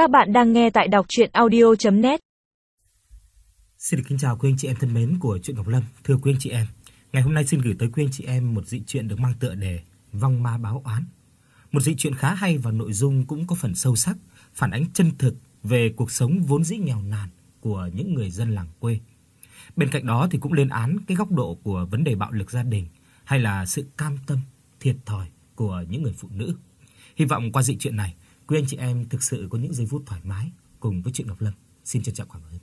Các bạn đang nghe tại đọc audio net Xin được kính chào quý anh chị em thân mến của truyện Ngọc Lâm. Thưa quý anh chị em, ngày hôm nay xin gửi tới quý anh chị em một dị truyện được mang tựa đề Vong ma báo oán. Một dị truyện khá hay và nội dung cũng có phần sâu sắc, phản ánh chân thực về cuộc sống vốn dĩ nghèo nàn của những người dân làng quê. Bên cạnh đó thì cũng lên án cái góc độ của vấn đề bạo lực gia đình hay là sự cam tâm, thiệt thòi của những người phụ nữ. Hy vọng qua dị truyện này, quý anh chị em thực sự có những giây phút thoải mái cùng với chuyện Ngọc Lâm. Xin trân trọng cảm ơn.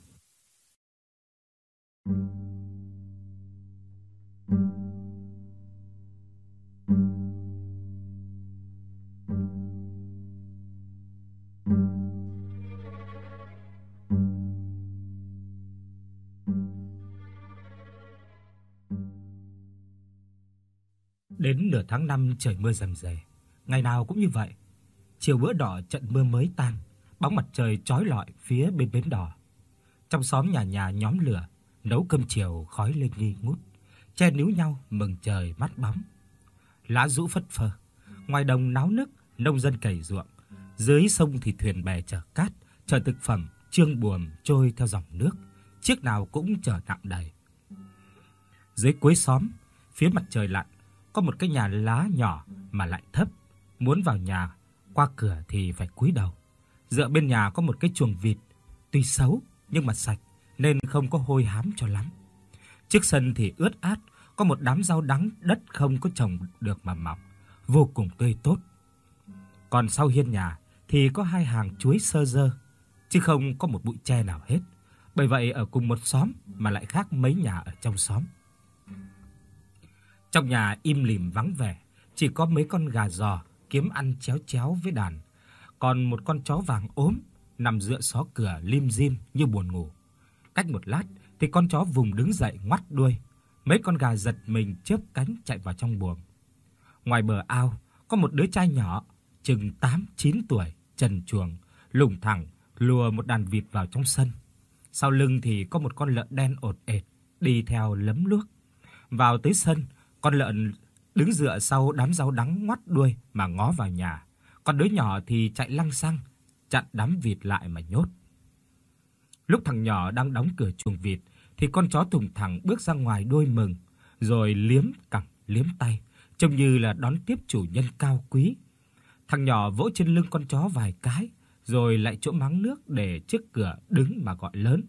Đến nửa tháng 5 trời mưa rầm rề, ngày nào cũng như vậy. Chiều bữa đỏ trận mưa mới tan, bóng mặt trời chói lọi phía bên bến đỏ. Trong xóm nhà nhà nhóm lửa, nấu cơm chiều khói lên nghi ngút, che níu nhau mừng trời mắt bóng. Lá rũ phất phơ, ngoài đồng náo nức, nông dân cày ruộng, dưới sông thì thuyền bè chở cát, chở thực phẩm, trương buồm trôi theo dòng nước, chiếc nào cũng chở nặng đầy. Dưới cuối xóm, phía mặt trời lặn, có một cái nhà lá nhỏ mà lại thấp, muốn vào nhà qua cửa thì phải cúi đầu. Dựa bên nhà có một cái chuồng vịt, tuy xấu nhưng mà sạch nên không có hôi hám cho lắm. Trước sân thì ướt át, có một đám rau đắng đất không có trồng được mà mọc, vô cùng tươi tốt. Còn sau hiên nhà thì có hai hàng chuối sơ dơ, chứ không có một bụi tre nào hết. Bởi vậy ở cùng một xóm mà lại khác mấy nhà ở trong xóm. Trong nhà im lìm vắng vẻ, chỉ có mấy con gà giò kiếm ăn chéo chéo với đàn, còn một con chó vàng ốm nằm dựa xó cửa lim dim như buồn ngủ. Cách một lát thì con chó vùng đứng dậy ngoắt đuôi, mấy con gà giật mình chớp cánh chạy vào trong buồng. Ngoài bờ ao có một đứa trai nhỏ, chừng 8-9 tuổi, trần truồng, lủng thẳng lùa một đàn vịt vào trong sân. Sau lưng thì có một con lợn đen ột ệt đi theo lấm luốc. Vào tới sân, con lợn đứng dựa sau đám rau đắng ngoắt đuôi mà ngó vào nhà. Còn đứa nhỏ thì chạy lăng xăng chặn đám vịt lại mà nhốt. Lúc thằng nhỏ đang đóng cửa chuồng vịt thì con chó thùng thẳng bước ra ngoài đôi mừng, rồi liếm cẳng liếm tay, trông như là đón tiếp chủ nhân cao quý. Thằng nhỏ vỗ trên lưng con chó vài cái, rồi lại chỗ máng nước để trước cửa đứng mà gọi lớn.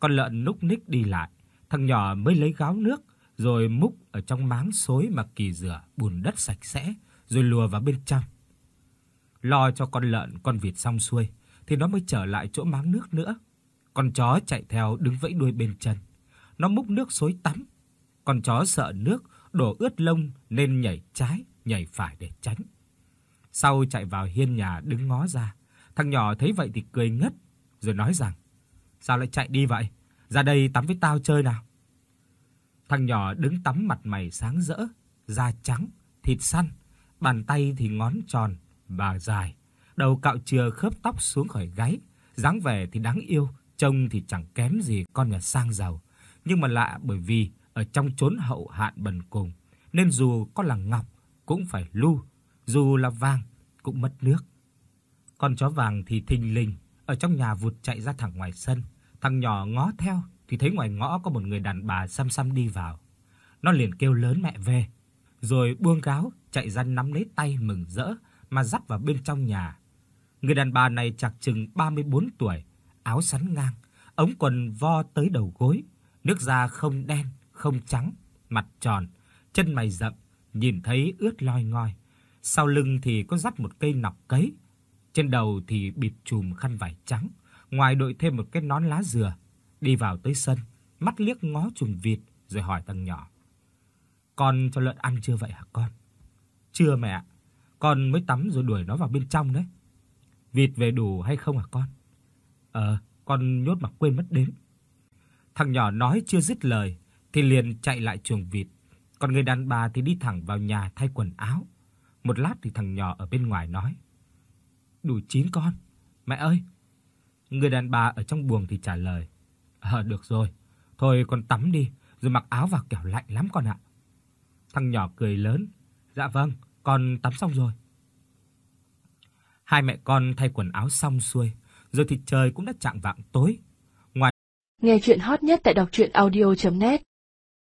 Con lợn núc ních đi lại, thằng nhỏ mới lấy gáo nước rồi múc ở trong máng xối mà kỳ rửa bùn đất sạch sẽ, rồi lùa vào bên trong. Lo cho con lợn con vịt xong xuôi thì nó mới trở lại chỗ máng nước nữa. Con chó chạy theo đứng vẫy đuôi bên chân. Nó múc nước xối tắm. Con chó sợ nước đổ ướt lông nên nhảy trái, nhảy phải để tránh. Sau chạy vào hiên nhà đứng ngó ra, thằng nhỏ thấy vậy thì cười ngất rồi nói rằng: "Sao lại chạy đi vậy? Ra đây tắm với tao chơi nào." Thằng nhỏ đứng tắm mặt mày sáng rỡ, da trắng, thịt săn, bàn tay thì ngón tròn và dài, đầu cạo chừa khớp tóc xuống khỏi gáy, dáng vẻ thì đáng yêu, trông thì chẳng kém gì con nhà sang giàu, nhưng mà lạ bởi vì ở trong chốn hậu hạn bần cùng, nên dù có là ngọc cũng phải lu, dù là vàng cũng mất nước. Con chó vàng thì thình lình ở trong nhà vụt chạy ra thẳng ngoài sân, thằng nhỏ ngó theo thì thấy ngoài ngõ có một người đàn bà xăm xăm đi vào. Nó liền kêu lớn mẹ về, rồi buông gáo chạy ra nắm lấy tay mừng rỡ mà dắt vào bên trong nhà. Người đàn bà này chạc chừng 34 tuổi, áo sắn ngang, ống quần vo tới đầu gối, nước da không đen, không trắng, mặt tròn, chân mày rậm, nhìn thấy ướt loi ngoi. Sau lưng thì có dắt một cây nọc cấy, trên đầu thì bịt chùm khăn vải trắng, ngoài đội thêm một cái nón lá dừa. Đi vào tới sân, mắt liếc ngó chuồng vịt rồi hỏi thằng nhỏ: "Con cho lợn ăn chưa vậy hả con?" "Chưa mẹ ạ." Con mới tắm rồi đuổi nó vào bên trong đấy. Vịt về đủ hay không hả con? Ờ, con nhốt mà quên mất đếm. Thằng nhỏ nói chưa dứt lời thì liền chạy lại chuồng vịt, còn người đàn bà thì đi thẳng vào nhà thay quần áo. Một lát thì thằng nhỏ ở bên ngoài nói: "Đủ chín con, mẹ ơi." Người đàn bà ở trong buồng thì trả lời: À, được rồi, thôi con tắm đi, rồi mặc áo vào kẻo lạnh lắm con ạ." Thằng nhỏ cười lớn: "Dạ vâng, con tắm xong rồi." Hai mẹ con thay quần áo xong xuôi, rồi thì trời cũng đã chạng vạng tối. ngoài Nghe truyện hot nhất tại doctruyenaudio.net